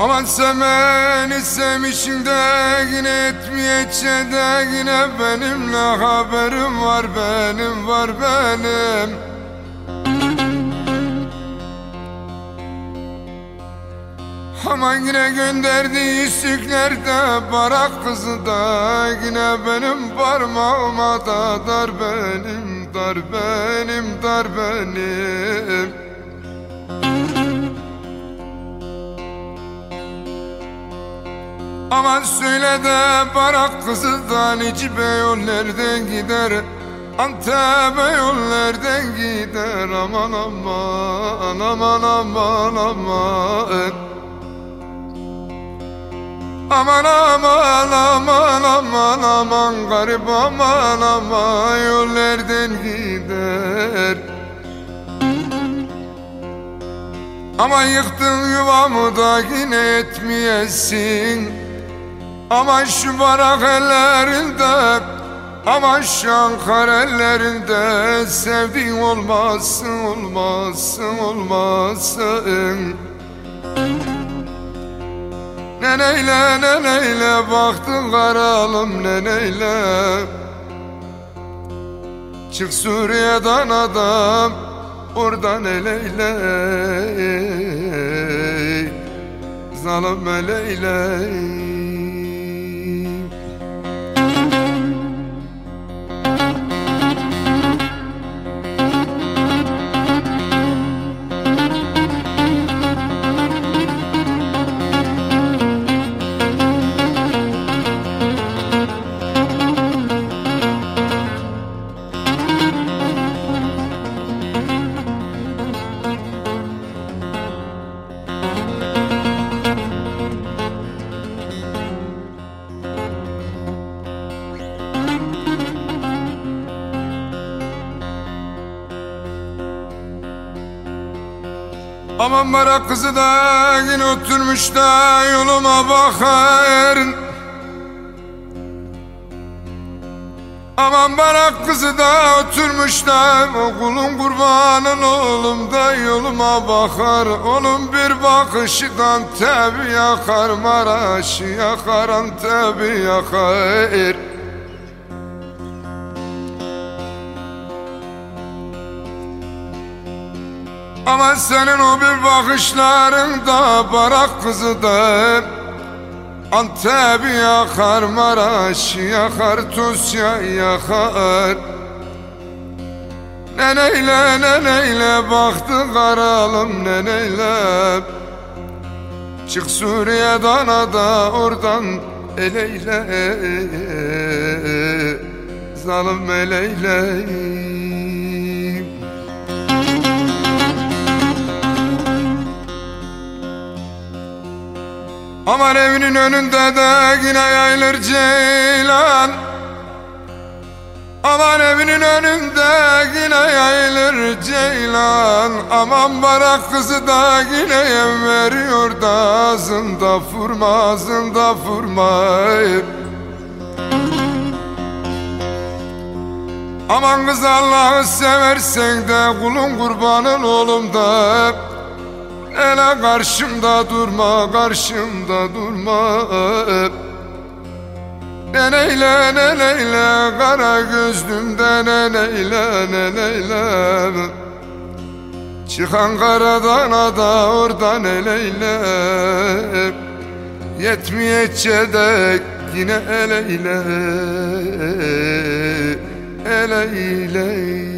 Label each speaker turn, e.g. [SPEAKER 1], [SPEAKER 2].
[SPEAKER 1] Aman sen beni sevmişsin de yine etmeyece de yine benimle haberim var benim var benim. Aman yine gönderdiği yüzüklerde barak kızı da Yine benim parmağıma da dar benim dar benim dar benim Aman söyle de barak kızıdan Necibe yol nereden gider. Antep'e yol nereden gider. Aman aman aman aman aman. Aman aman aman aman aman garip aman aman yol nereden gider. Aman yıktın yuvamı da yine etmeyesin Aman şu barak ellerinde Aman şu Ankara ellerinde Sevdiğin olmazsın olmazsın olmazsın Neneyle neneyle baktın karalım neneyle. Çık Suriye'den adam oradan eleyle. Zalim eleyle Aman merak kızı da yine oturmuş da yoluma bakar. Aman merak kızı da oturmuş da okulun kurbanın oğlum da yoluma bakar. Onun bir bakışından tabi yakar Maraş'ı yakar Antep'i yakar Ama senin o bir bakışlarında barak kızı da Antep'i yakar, Maraş'ı yakar, Tusya yakar. Neneyle neneyle baktı karalım neneyle. Çık Suriye'den ada oradan eleyle. Zalim eleyle Aman evinin önünde de yine yayılır ceylan. Aman evinin önünde yine yayılır ceylan. Aman barak kızı da yine yem veriyor da Ağzında furma ağzında furma Aman kız Allah'ı seversen de kulun kurbanın oğlum da Ele karşımda durma, karşımda durma. Neneyle neneyle kara gözlümde neneyle neneyle. Çıkan karadan ada oradan eleyle. Yetmeyece de yine eleyle. Eleyle